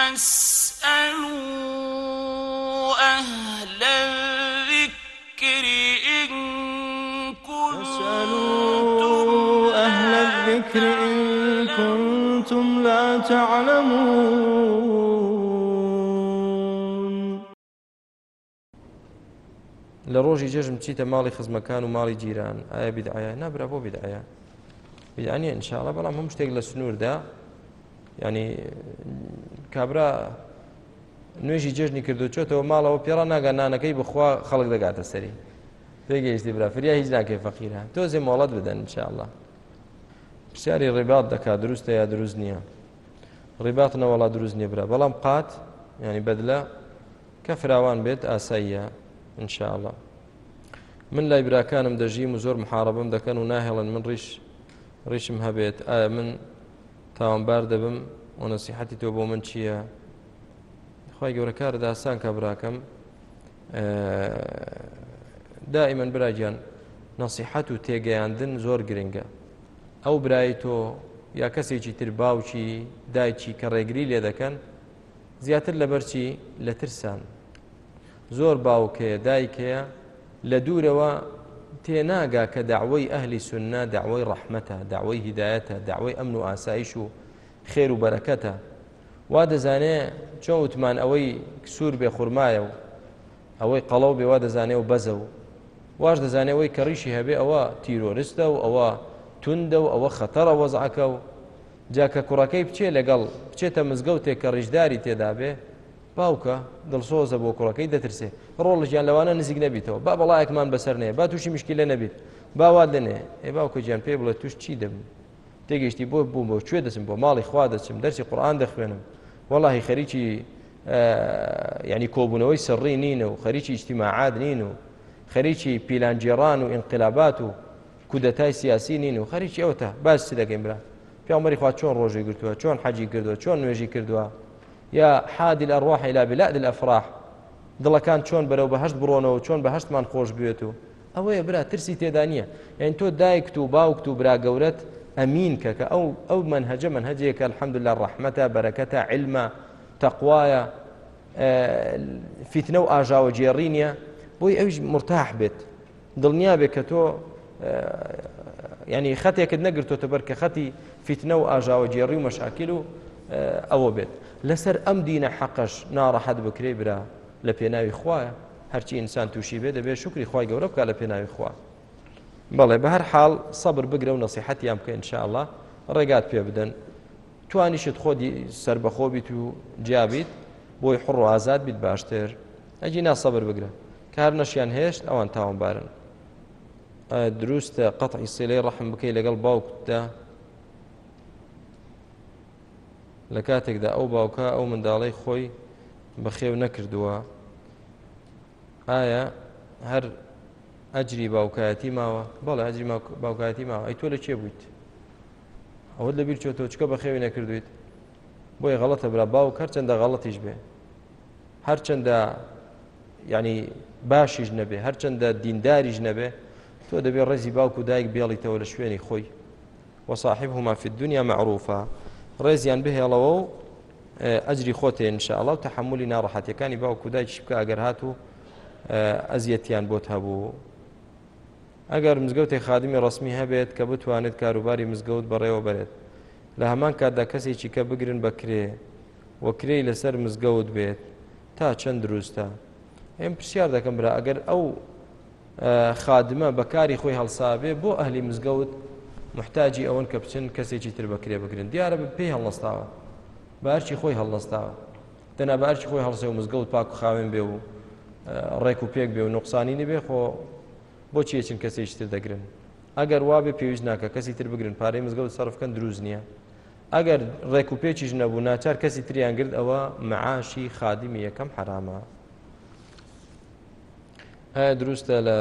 فاسألوا أهل الذكر إن كنتم فاسألوا أهل الذكر إن كنتم لا تعلمون. لە ڕۆژی جەژم چیتە ماڵی خزمەکان و ماڵی جیران ئایا بدعایە نابرا بۆ بدعایە بدعانیە انشاءڵە بەڵام هەم شتێک لە سنووردا ینی کابرا نوێژی جژنی کردو چۆتەوە ماڵەوە پێڕ ناگە نانەکەی بخوا خەڵک دەگاتە سەری. پێگەیشتی برا فریا هیچ ناکەی فەقیرە. تۆزێ مۆڵەت بدەن انشاءله پرسیاری ڕێبات دەکات دروستە یا دروست نییە؟ ڕێبات نەوەڵا دروست نییە برا. بەڵام قات ینی بەدلە کە فراوان بێت ئاساییە انشاءله من لای براکانم دەژیم و زۆر محاربم دەکەن و ناهێڵن من ڕیش ڕیشم هەبێت ئایا من تاوانبار دەبم؟ و نسیحەتی تۆ بۆ من چییە؟ خی گەورە کار داسان کە براکەم دائما براجیان نسیحەت و تێگەیاندن زۆر گرنگە. ئەو برایی تۆ یا کەسێکی تر باوکی دایکی کە ڕێگری لێ دەکەن زیاتر لە بەرچی لە ترسان. زۆر باوکەیە دایکەیە لە دوورەوە تێناگا کە داوای ئەهلی سنە داوای ڕەحمەتە داوای هیدایەتە داوای ئەمن و ئاسایش و خێر و بەرەکەتە. وا دەزانێ چۆن وتمان ئەوەی سوور بێ خورمایە و ئەوەی قەڵەو بێ وا دەزانێ و بەزە و. واش دەزانێ ئەوەی کەڕیشی هەبێ ئەوە تیرۆریستە و ئەوە توندە و ئەوە خەتەرە وەزعکە و. جاکە کوڕەکەی بچێ لەگەڵ بچێتە مزگەوتێک کە ڕیژداری تێدا بێ باوکە دڵسۆزە بۆ کوڕەکەی دەترسێ. ڕۆڵژیان لەوانە نزیک نەبیتەوە. با بەڵایەکمان بەسەر نێ با تووشی مشکی لە نەبیت. باوا دەنێ ئێ باوکە گیان پێ بڵێ توش چی دەبم تێگەشتی بۆ بووم بۆ کوێ دەچم بۆ ماڵی خوا دەچم دەرسی قورآان دەخوێنم واللهی خەریکی ینی کۆبوونەوەی سڕی نین و خەریکی اجتیماعات نین و خەریکی پیلانجیێڕان و انقلابات و کودەتای سیاسی نین و خەریکی ئەوتە باسی دەگەین برا پیامەری خوا چۆن ڕۆژی گرتووە چۆن حەجی کردووە چۆن نوێژی بلاد الأفراح. دڵەکان چۆن بەرەو بەهشت بڕۆنەوە چۆن بەهشتمان خۆش بێت و ئەوەیە برا ترسی تێدا نییە یان تۆ دایکت و باوکت و برا گەورەت کە کە ئەو ئەو منهجە منهجەیەکە الحمد لله ڕحمەتە بەرەکەتە علمە تەقوایە فیتنە و ئاژاوە جێڕی نییە بۆی ئەوش مرتاح بێت دڵنیا بێت کە تۆ ینی خەتێکت نەگرتۆتە بەر کە خەتی فیتنە و ئاژاوە جێڕی و مەشاکیل و ئەوە بێت لەسەر ئەم دینە حەقش ناڕەحەت بکرێ برا لە پێناوی خوایە هەرچی ئینسان تووشی بێ دەبێت شکری خی گەورە بکە لە پێناوی خوا بەڵێ بە هەر حاڵ سەبر بگرە و نسیحەتیان بکە انشاءله ڕێگات پێ بدەن. توانیشت خۆدی سربەخۆ بیت و جیابیت بۆی حڕ و ئازاد بیت باشتر. ئەجی ناسەبر بگرە. کار نەشیان هێشت ئەوان تاوانبارن دروستە قەتعی سیلەی ڕەحم بکەی لەگەڵ باوکدا لە کاتێکدا ئەو باوکە ئەو منداڵی خۆی بەخێو نەکردووە. ئایا هەر ئەجری باوکایەتی ماوە. بەڵێ ئەجری باوکایەتی ماوە. ئەی تۆ لە چێ بوویت؟ ئەوە لەبیر چۆتۆ چکە بەخێوی نەکردویت؟ بۆی غەڵەتە برا. باوک هەرچەندە غەڵەتیش بێ؟ هەرچەندە ینی باشیش نەبێ هەرچەندە دینداریش نەبێ؟ تۆ دەبێت ڕێزی باوک و دایک بێڵیتەوە لە شوێنی خۆی. وصاحبهما في الدنيا معروفة ڕێزیان بهێڵەوە و ئەجری خۆتێ انشاءڵە و تحملی ناڕەحەتەکانی باوکو دایکی بکە ئەگەر هات و ئەزیەتیان بۆت هەبوو. ئەگەر مزگەوتی خادمی ڕسمی هەبێت کە بتوانێت کاروباری مزگەوت بەڕێوە بێت لە هەمان کاتدا کەسێکی کە بگرن بەکرێ وەکرەی لەسەر مزگەوت بێت تا چەند دروستە. ئێم پرسیار دەکەم برا ئەگەر ئەو خادمە بەکاری خۆی هەڵسابێ بۆ ئەهلی مزگەوت محتاجی ئەوەن کە بچن کەسێکی تر بەکرێ بگرن. دیارە بە پێی هەڵنەستاوە. بارچی خۆی هەڵنەستاوە. دەنا بارچی خۆی هەڵسێ و مزگەوت پاک و خاوێن بێ و ڕێک و پێک بێ و نقصانی نبێ خۆ بۆچی چین کەسێکی تر دەگرن؟ ئەگەر وابێ پێویست ناکە کەسی تر بگرن. پارەی مزگەوت سەرفکەن دروست نییە. ئەگەر ڕێک و پێچیش نەبوو ناچار کەسی تریان گرت ئەوە معاشی خادمی یەکەم حرامە. ئایا دروستە لە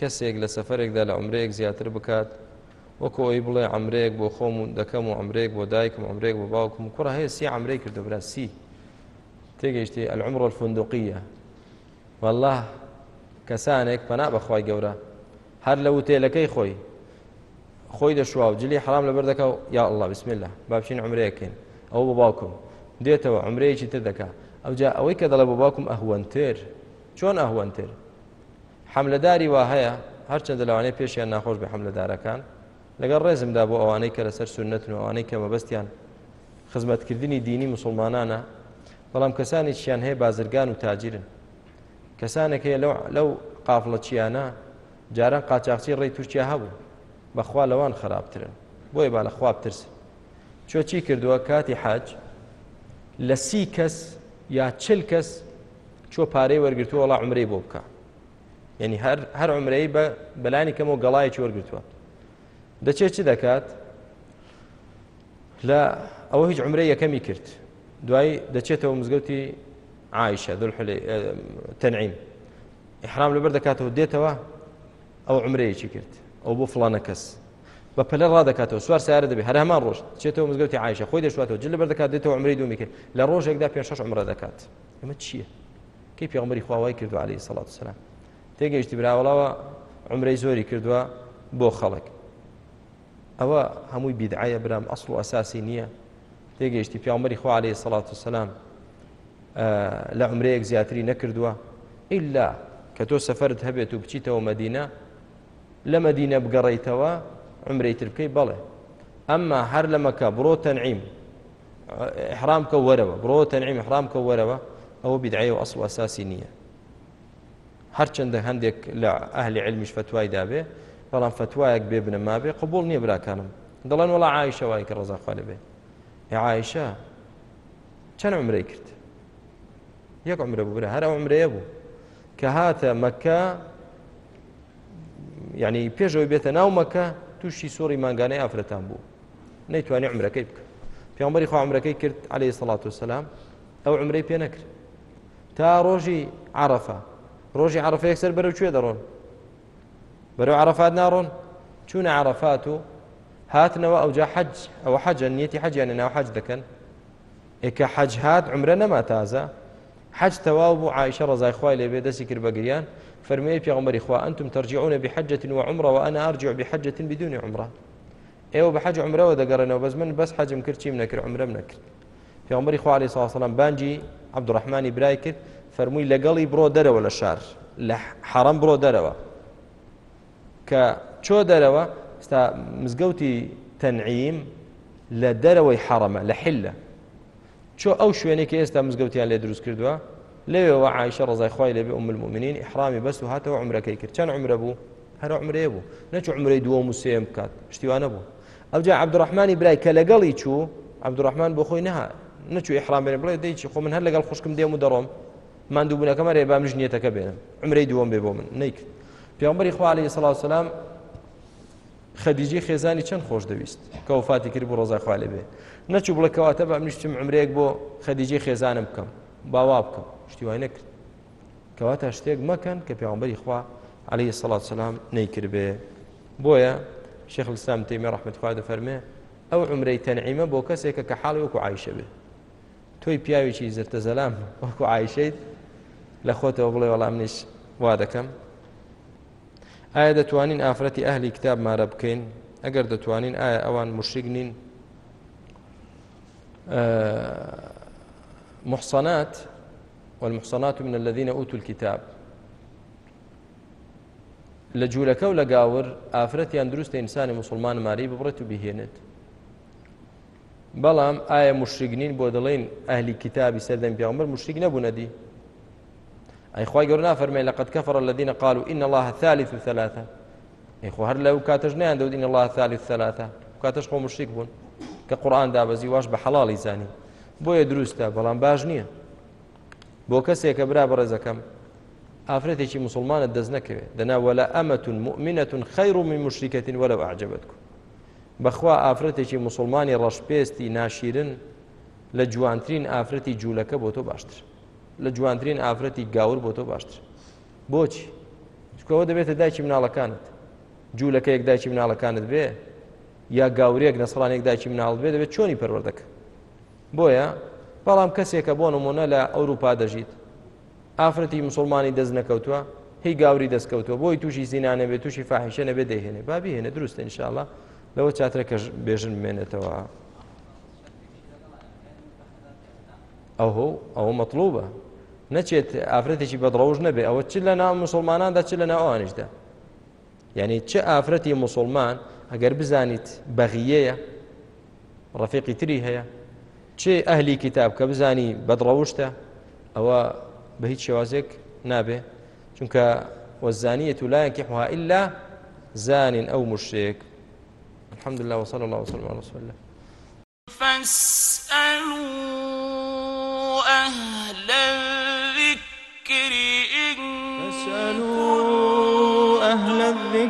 کەسێک لە سەفرێکدا لە عمرەیەک زیاتر بکات. وەکو ئەوی بڵێ ئەمرەیەک بۆ خۆم و دەکەم و ئەمرێک بۆ دایکم ئەمرێک بۆ باوکم. کوڕە هەیە سی ئەمرەی کردو برا سی. تێگەیشتی العمر الفندقیە والله کەسانێک پەنا بەخوای گەورە. هەر لە وتێلەکەی خۆی. خۆی دەشوا و جلی حرام لەبەر دەکە و یا الله بسم الله با بچین عمرەیەکەین. ئەو بە باوکم. دێتەوە عمرەیەکی تر دەکا. ئەوجا ئەوەی کە دەڵێ بۆ باوکم ئەهوەنتر چۆن ئەهوەنتر حملەداری وا هەیە هەرچەندە لەوانەیە پێشیان ناخۆش بە حملەدارەکان لەگەڵ ڕێزمدا بۆ ئەوانەی کە لەسەر سنت و ئەوانەی کە مەبەستیان خزمەتکردنی دینی مسلمانانە. بەڵام کەسانی چیان هەیە بازرگان و تاجرن. کەسانێک هەیە لەو قافڵە چیانە جاران قاچاقچی ڕێی تورکیا هەبوو بەخوا لەوان خراپترن بۆی با لە خواب ترس چۆ چی کردووە؟ کاتی حاج لە سی کەس یا چل کەس چۆ پارەی وەرگتووە وڵا عمرەی بۆ بکە. یعنی هەر عمرەی بە بەلانی کەمەوە گەڵایەکی وەرگتووە دەچێت چی دەکات؟ لە ئەوە هیچ عمرەی یەکەمی کرد. دوای دەچێتەوە مزگەوتی عیشە تەنعیم ئحرام لەبەر دەکاتەوە دێتەوە ئەو عمرەیەکی کرد ئەو بۆ فلانە کەس بە پلە ڕادەکاتەوە سوار سیارە دەبێت هەرهمان ڕۆژ. چێتەوە مزگەوتی عیشە خۆی دەشواتەوە. جل لەبەر دەکات دێتەوە عمری دومی کرد لە ڕۆژێکدا پێ شش عمرە دەکات. ئەمە چییە؟ کەی پێغمەری خواوای کردو عليه سەڵات سلام تێگەیشتی براوەڵەوە عمرەی زۆری کردووە بۆ خەڵک. ئەوە هەمووی بیدعایە برام ئەسڵ و ئەساسی نییە. تێگەیشتی پیامەری خوا عليه سەڵات و لە عمرەیەک زیاتری نەکردووە ئللا کە تۆ سەفرت هەبێت و بچیتەوە مدینە لە مدینە بگەڕیتەوە عمرەی تر بکەی بەڵێ ئەمما هەر لە مەکە بڕۆ تەنعیم احرام کە وەرەوە بڕۆ تەنعیم احرام کە وەرەوە ئەوە بیدعایە و ئەسڵ ئەساسی نییە هەرچەندە هەندێک لە ئەهلی علمیش فتوای دابێ بەڵام فتوایەک بێ بنە مابێ قبول نییە براکانم دەڵێن وڵا عیشەوای کە ڕزاخوا لەبێ عیشە چەند عمرەی کرد یەک عمرە بوو برە هەر عمرەیە بوو کە هاتە مەکە یعنی پێشەوەی بێتە ناو مەکە تووشی سۆری ماگانەی ئافرەتان بوو نەیتوانانی عمرەکەی بکە پیامبەری خوا عمرەکەی کرد عليه وسلام ئەو عمرەی پێ نەکرد تا ڕۆژی عرفە ڕۆژی عرفە یەکسەر بەرەو کوێ دەڕۆن بەرەو عرفات ناڕۆن چوونە عرفات و هاتنەوە ئەوجا حەج ئەوە حەجە نیەتی حەجیانە ناو حەج دەکەن ئێکە حەج هات عمرە نەما تازە حج تەواو بوو عیشە ڕزای خوای لێبێ دەستی کرد بەگریان فەرمەیە پێغمبەری خوا ئەنتم ترجعون بحجة وعمرة وأنا أرجع بحجة بدون عمرة. ئێوە بە حەج عمرەوە دەگەڕێنەوە بەس من بەس حەجم کرد چیم نەکرد عمرەم نەکرد پێغمبەری خوا عليه سلام بانجی عبدڕحمانی برای کرد فەرمووی لەگەڵی بڕۆ دەرەوە لە شار لە حەڕەم بڕۆ دەرەوە کە چۆ دەرەوە ستا مزگەوتی تەنعیم لە دەرەوەی حەڕەمە لە حلە چۆ ئەو شوێنێکی ئێستا مزگەوتیان لێ دروست کردووە؟ لەوێەوە عیشە ڕزای خی لێبێ ئوم المؤمنین ئحرامی بەس و هاتەوە عمرەکەی کرد. چەند عمرە بوو؟ هەر عمرێ بوو. نەچوو عمرەی دووەم و سێم بکات. شتیوانە بوو. ئەوجا عبدڕحمانی برای کە لەگەڵی چوو عبدڕحمان بۆ خۆی نەها. نەچوو ئحرام بێن بڵێ دەیچی خۆ من هەر لەگەڵ خوشکم دێم و دەڕۆم. مادوو بوونەکەمە رێ با مژنیەتەکە بێنم. عمرەی دووەم بێ بۆ من. نیکرد پیامبەری خوالی سڵاو سلام خەدیجی خێزانی چەند خۆش دەویست؟ کە وفاتی کرد بۆ ڕۆزای خوا لێ بێ. نەچوو بڵێکەواتە بە منیشتم عمرێک بۆ خەدیجی خێزانم بکەم. باوا بکەم. شتی وای نەکرد. کەواتە شتێک مەکەن کە پێوانبەری خوا عليه سەڵات سلام نەیکرد بێ. بۆیە شێخ السلام تێمی ڕحمت خوا دەفەرمێ ئەو عمرەی تەنعیمە بۆ کەسێکە کە حاڵی وەکو عیشە بێ. تۆی پیاوێکی زرتە زەلام وەکو عیشەیت لە خۆتەوە بڵێ وەڵام نیش وا دەکەم. ئایا دەتوانین ئافرەتی ئەهلی کتاب مارە بکەین؟ ئەگەر دەتوانین ئایا ئەوان مشرگ نین؟ محصنات والمحصنات من الذين أوتوا الكتاب. لە جوولەکە و لە گاور ئافرەتیان مسلمان ماری ببڕێت و بهێنێت بەڵام ئایا مشرگنین بۆ دەڵێن ئەهلی کتابی سەردەم پیامبەر مشرگ نەبوونەدی ئەی خی گەور نافەرمێ لەقد كفر الذين قالوا إن الله ثالث ثلاثة. خۆ هەر لەو دەوت إن الله ثالث ثلاثة. کاتەش خۆ بوون کە قورآان دابەزی واش بە حەڵی زانی. بۆیە دروستە بەڵام باش نییە. بۆ کەسێکە برا بەڕێزەکەم ئافرەتێکی مسلمانت دەست نەکەوێت دەنا وەلا ئەمەتون مؤمنەتون خەیر و من مشریکەتین وەرە ئاعجبەتکو بەخوا ئافرەتێکی مسلمانی ڕەشپێستی ناشیرن لە جوانترین ئافرەتی جوولەکە بۆ تۆ باشتر. لە جوانترین ئافرەتی گاور بۆ تۆ باشتر. بۆچی؟ چکەوە دەبێتە دایکی مناڵەکانت؟ جوولەکە یەک دایکی مناڵەکانت بێ؟ یا گاورێک نەسڵانێک دایکی مناڵ بێ دەبێت چۆنی پەروەردەکە بۆیە بەڵام کەسێکە بۆ نمونە لە ئەوروپا دەژیت. ئافرەتی مسلمانی دەست نەکەوتووە هی گاوری دەستکەوتەوە بۆی تووشی زیینانە بێت تووشی فاحیشە نەبێ دەهێنێ بابی هێنە دروستە انشاءله لەوە چاترەکە بێژن بمێنێتەوە. ئەو هو ئەوە مطلوبە نەچێت ئافرەتێکی بەدڕەوژ نەبێ ئەوە چ لە ناو مسلماناندا چ لە ناوانیشدا یعنی چه ئافرەتی مسلمان ئەگەر بزانیت بەغیەیە ڕەفیقی تری هەیە چێ ئەهلی کتاب کە بزانی بەدڕەوشتە ئەوە بە هیچ شێوازێک نابێ. چونکە ينكحها إلا زان أو مشرك الحمد لله وصلى الله وسلم على رسول الله. فاسألوا أهل